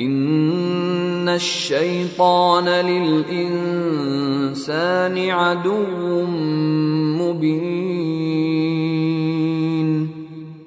ان الشيطان للانسان عدو مبين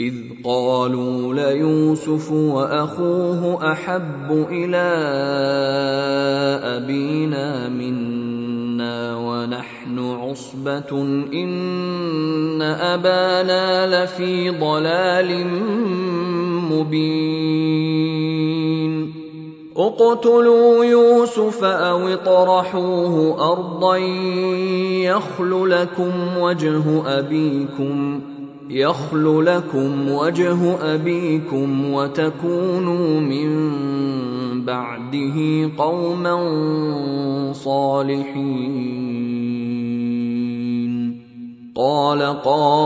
إذ قالوا ليوسف وأخوه أحب إلى أبينا منا ونحن عصبة إن أبانا لفي ضلال مبين. اقتلوا يوسف أو اطرحوه أرضا يخل لكم وجه أبيكم. يخل لكم وجه أبيكم وتكونوا من بعده قوما صالحين. قال قائل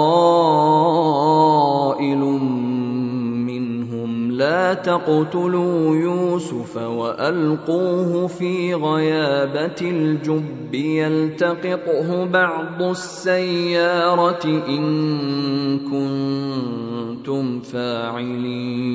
لا تقتلوا يوسف وألقوه في غيابة الجب يلتقطه بعض السيارة إن كنتم فاعلين.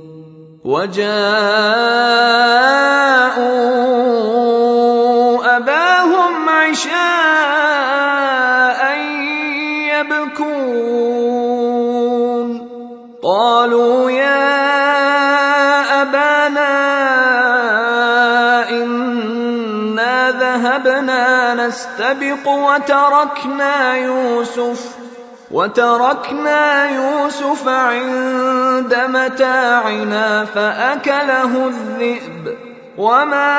وجاءوا أباهم عشاء يبكون. قالوا يا أبانا إنا ذهبنا نستبق وتركنا يوسف. وتركنا يوسف عند متاعنا فأكله الذئب. وما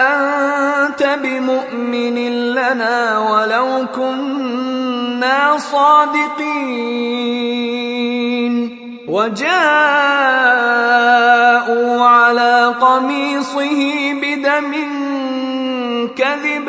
أنت بمؤمن لنا ولو كنا صادقين. وجاءوا على قميصه بدم كذب.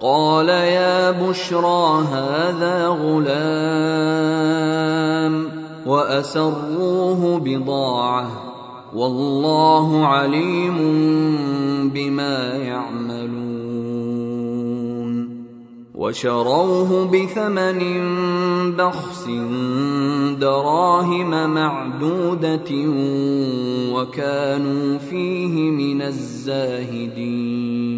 قال يا بشرى هذا غلام وأسروه بضاعة والله عليم بما يعملون وشروه بثمن بخس دراهم معدودة وكانوا فيه من الزاهدين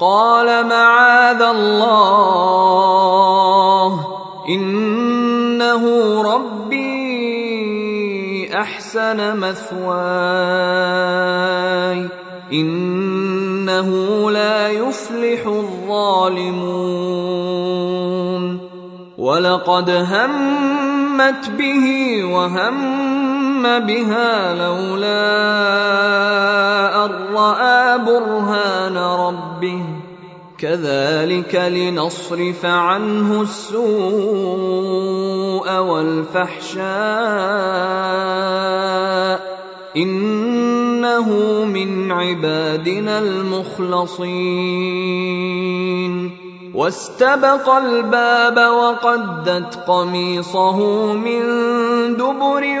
قال معاذ الله انه ربي احسن مثواي انه لا يفلح الظالمون ولقد همت به وهم بها لولا ان راى برهان ربه كذلك لنصرف عنه السوء والفحشاء انه من عبادنا المخلصين واستبق الباب وقدت قميصه من دبر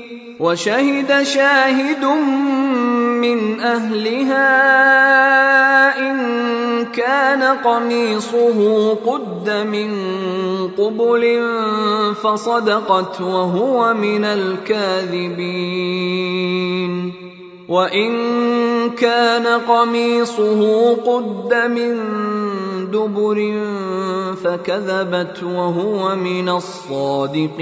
وشهد شاهد من أهلها إن كان قميصه قد من قبل فصدقت وهو من الكاذبين. وإن كان قميصه قد من دبر فكذبت وهو من الصادقين.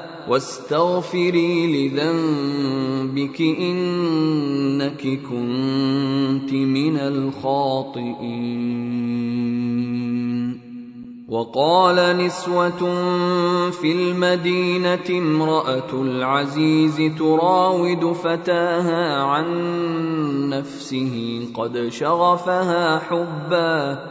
واستغفري لذنبك إنك كنت من الخاطئين. وقال نسوة في المدينة امرأة العزيز تراود فتاها عن نفسه قد شغفها حبا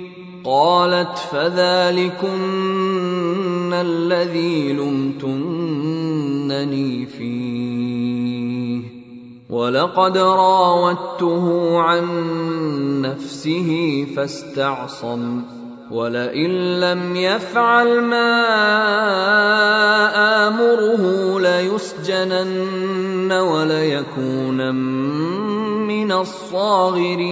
قالت فذلكن الذي لمتنني فيه. ولقد راودته عن نفسه فاستعصم. ولئن لم يفعل ما آمره ليسجنن وليكون من الصاغرين.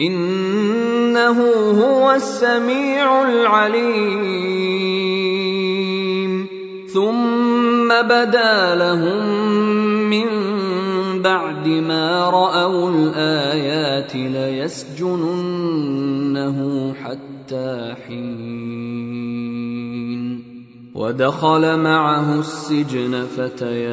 إنه هو السميع العليم. ثم بدا لهم من بعد ما رأوا الآيات ليسجننه حتى حين. ودخل معه السجن فتيان.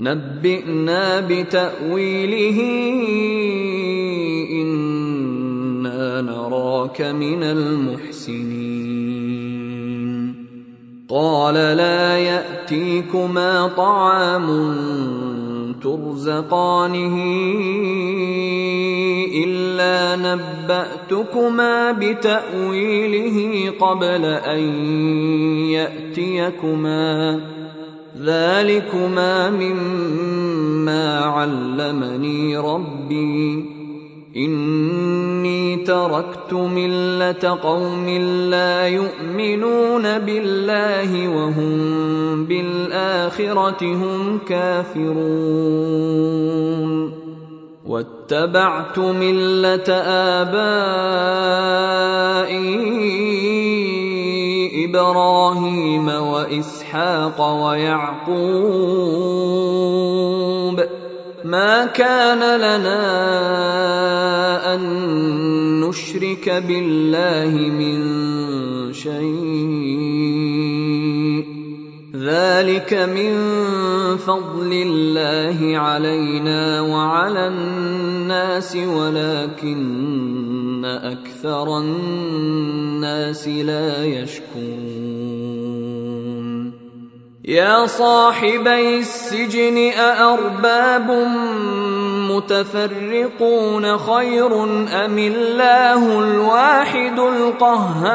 نبئنا بتأويله إنا نراك من المحسنين. قال لا يأتيكما طعام ترزقانه إلا نبأتكما بتأويله قبل أن يأتيكما. ذلكما مما علمني ربي. إني تركت ملة قوم لا يؤمنون بالله وهم بالآخرة هم كافرون. واتبعت ملة آبائي إبراهيم وإسحاق ويعقوب ما كان لنا أن نشرك بالله من شيء. ذلك من فضل الله علينا وعلى الناس ولكن أكثر الناس لا يشكرون يا صاحبي السجن اارباب متفرقون خير ام الله الواحد القهار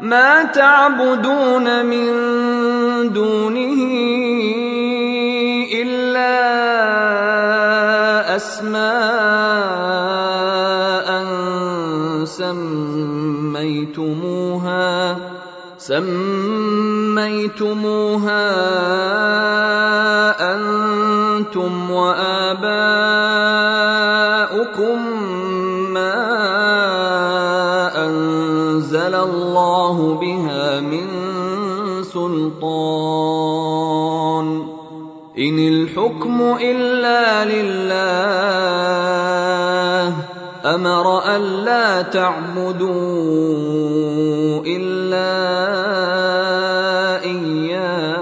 ما تعبدون من دونه سميتموها سميتموها أنتم وآباؤكم ما أنزل الله بها من سلطان. إن الحكم إلا لله أمر الا تعبدوا الا اياه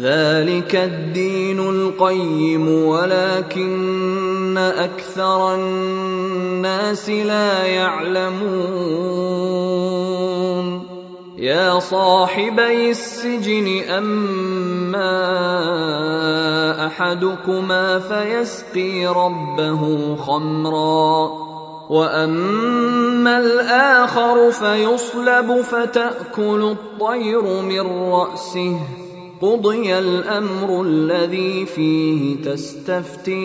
ذلك الدين القيم ولكن أكثر الناس لا يعلمون يا صاحبي السجن أما أحدكما فيسقي ربه خمرا وأما الآخر فيصلب فتأكل الطير من رأسه. قضي الأمر الذي فيه تستفتيان.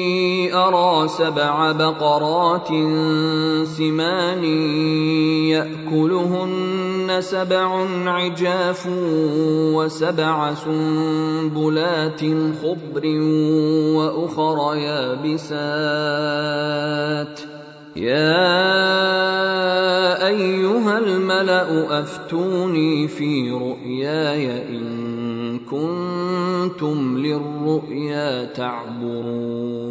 أرى سبع بقرات سمان يأكلهن سبع عجاف وسبع سنبلات خضر وأخر يابسات. يا أيها الملأ أفتوني في رؤياي إن كنتم للرؤيا تعبرون.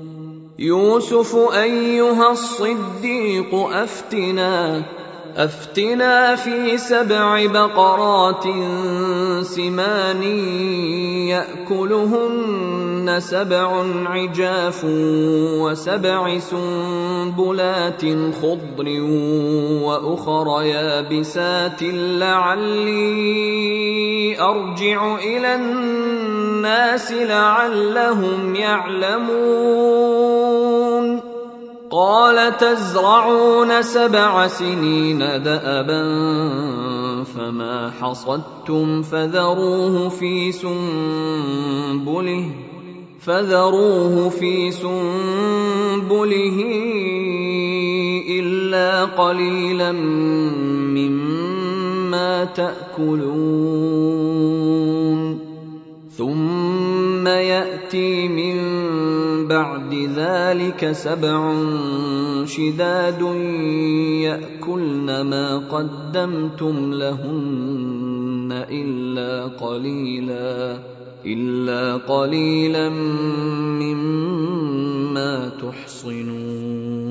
يوسف أيها الصديق أفتنا أفتنا في سبع بقرات سمان يأكلهن سبع عجاف وسبع سنبلات خضر وأخر يابسات لعلي أرجع إلى الناس لعلهم يعلمون. قال تزرعون سبع سنين دأبا فما حصدتم فذروه في سنبله فذروه في سنبله إلا قليلا مما تأكلون. ثم يأتي من بعد ذلك سبع شداد يأكلن ما قدمتم لهن إلا قليلا إلا قليلا مما تحصنون.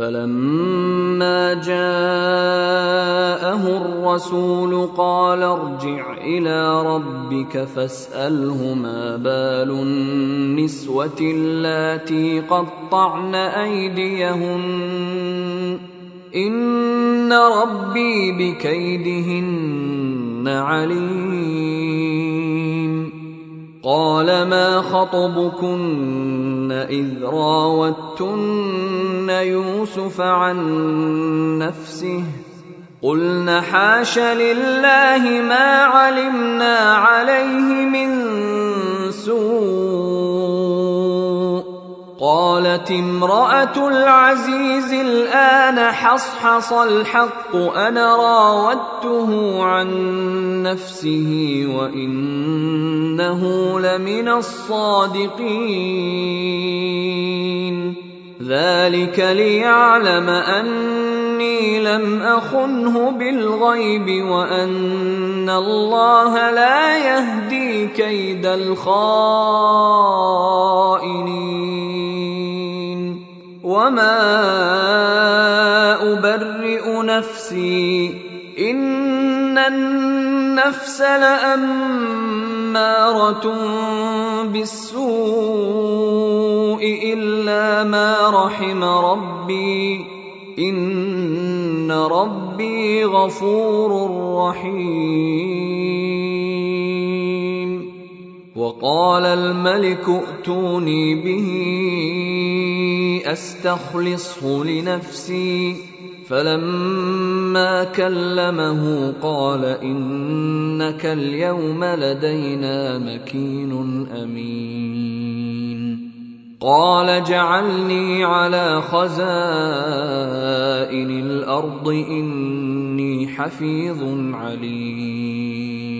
فلما جاءه الرسول قال ارجع إلى ربك فاسأله ما بال النسوة اللاتي قطعن أيديهن. إن ربي بكيدهن عليم. قال ما خطبكن إذ راوتن يوسف عن نفسه. قلن حاش لله ما علمنا عليه من سوء. قالت امرأة العزيز الآن حصحص الحق أنا راودته عن نفسه وإنه لمن الصادقين. ذلك ليعلم اني لم اخنه بالغيب وان الله لا يهدي كيد الخائنين وما ابرئ نفسي ان النفس لاماره بالسوء الا ما رحم ربي ان ربي غفور رحيم وقال الملك ائتوني به استخلصه لنفسي فلما كلمه قال إنك اليوم لدينا مكين أمين. قال جعلني على خزائن الأرض إني حفيظ عليم.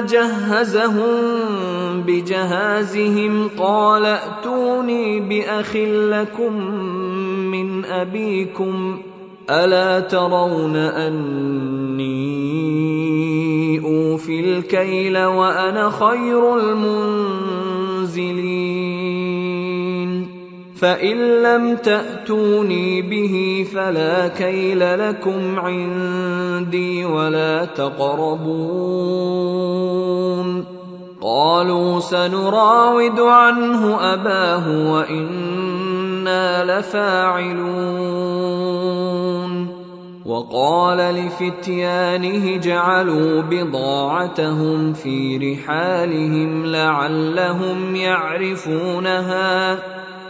جهزهم بجهازهم قال ائتوني باخ لكم من ابيكم الا ترون اني اوفي الكيل وأنا خير المنزلين فان لم تاتوني به فلا كيل لكم عندي ولا تقربون قالوا سنراود عنه اباه وأنا لفاعلون وقال لفتيانه جعلوا بضاعتهم في رحالهم لعلهم يعرفونها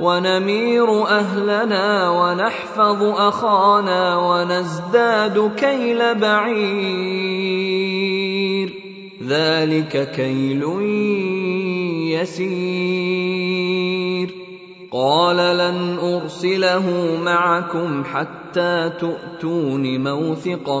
ونمير أهلنا ونحفظ أخانا ونزداد كيل بعير. ذلك كيل يسير. قال لن أرسله معكم حتى تؤتون موثقا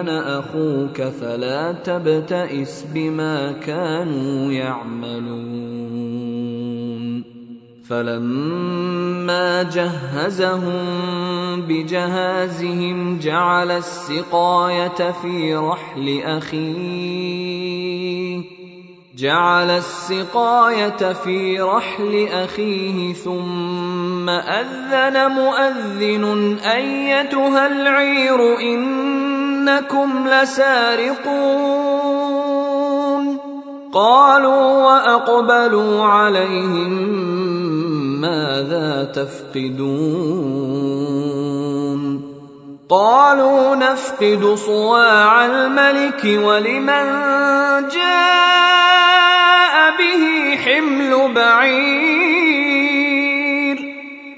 أنا أخوك فلا تبتئس بما كانوا يعملون. فلما جهزهم بجهازهم جعل السقاية في رحل أخيه. جعل السقاية في رحل أخيه ثم أذن مؤذن أيتها العير إن إنكم لسارقون. قالوا وأقبلوا عليهم ماذا تفقدون. قالوا نفقد صواع الملك ولمن جاء به حمل بعير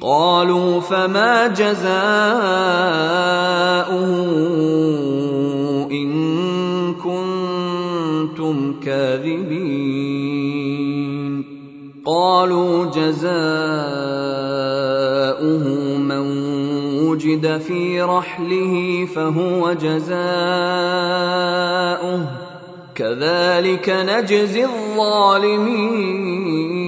قالوا فما جزاؤه إن كنتم كاذبين. قالوا جزاؤه من وجد في رحله فهو جزاؤه. كذلك نجزي الظالمين.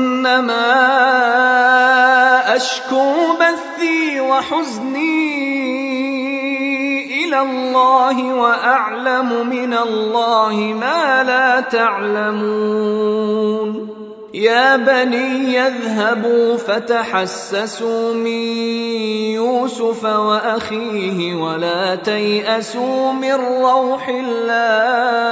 إنما أشكو بثي وحزني إلى الله وأعلم من الله ما لا تعلمون. يا بني يذهبوا فتحسسوا من يوسف وأخيه ولا تيأسوا من روح الله.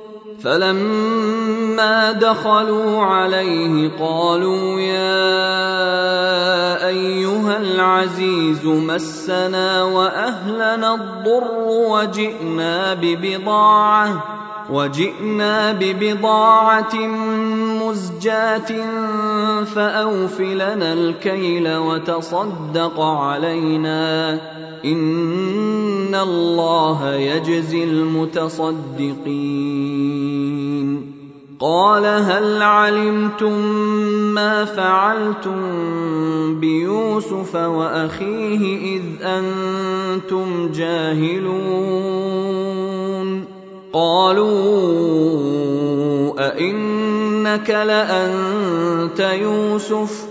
فلما دخلوا عليه قالوا يا أيها العزيز مسنا وأهلنا الضر وجئنا ببضاعة وجئنا ببضاعة مزجاة فأوف لنا الكيل وتصدق علينا. الله يجزي المتصدقين قال هل علمتم ما فعلتم بيوسف وأخيه إذ أنتم جاهلون قالوا أئنك لأنت يوسف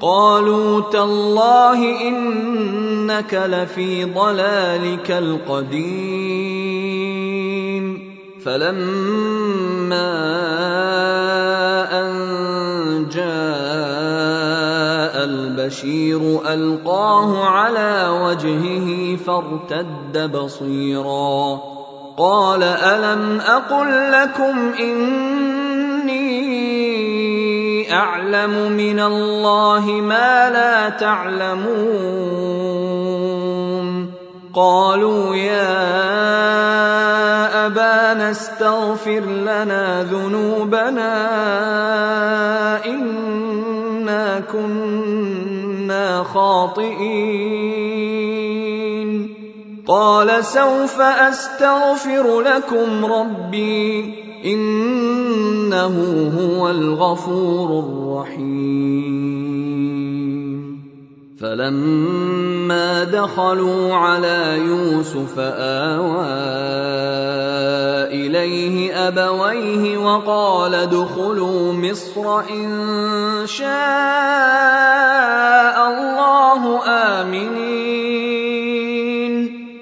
قالوا تالله إنك لفي ضلالك القديم. فلما أن جاء البشير ألقاه على وجهه فارتد بصيرا. قال ألم أقل لكم إني أعلم من الله ما لا تعلمون. قالوا يا أبانا استغفر لنا ذنوبنا إنا كنا خاطئين. قال سوف أستغفر لكم ربي. إنه هو الغفور الرحيم. فلما دخلوا على يوسف آوى إليه أبويه وقال ادخلوا مصر إن شاء الله آمنين.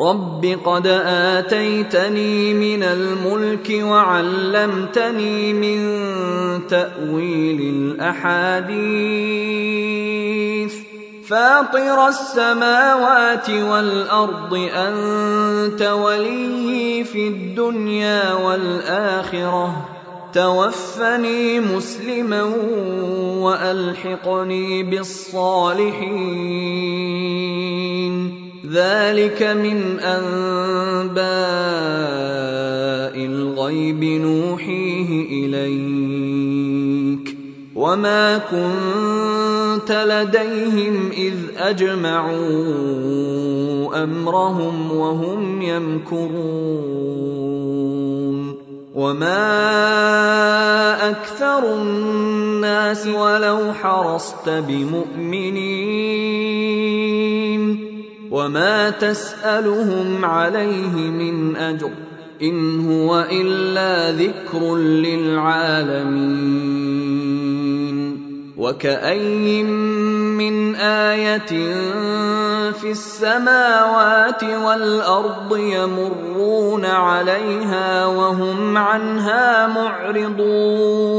رب قد اتيتني من الملك وعلمتني من تاويل الاحاديث فاطر السماوات والارض انت وليي في الدنيا والاخره توفني مسلما والحقني بالصالحين ذلك من انباء الغيب نوحيه اليك وما كنت لديهم اذ اجمعوا امرهم وهم يمكرون وما أكثر الناس ولو حرصت بمؤمنين وما تسالهم عليه من اجر ان هو الا ذكر للعالمين وكاين من إيه في السماوات والارض يمرون عليها وهم عنها معرضون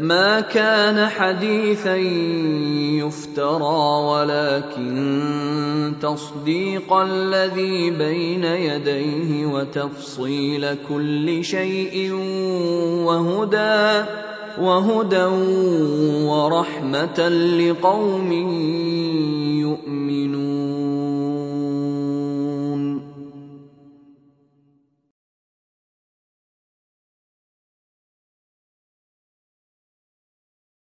ما كان حديثا يفترى ولكن تصديق الذي بين يديه وتفصيل كل شيء وهدى وهدى ورحمة لقوم يؤمنون.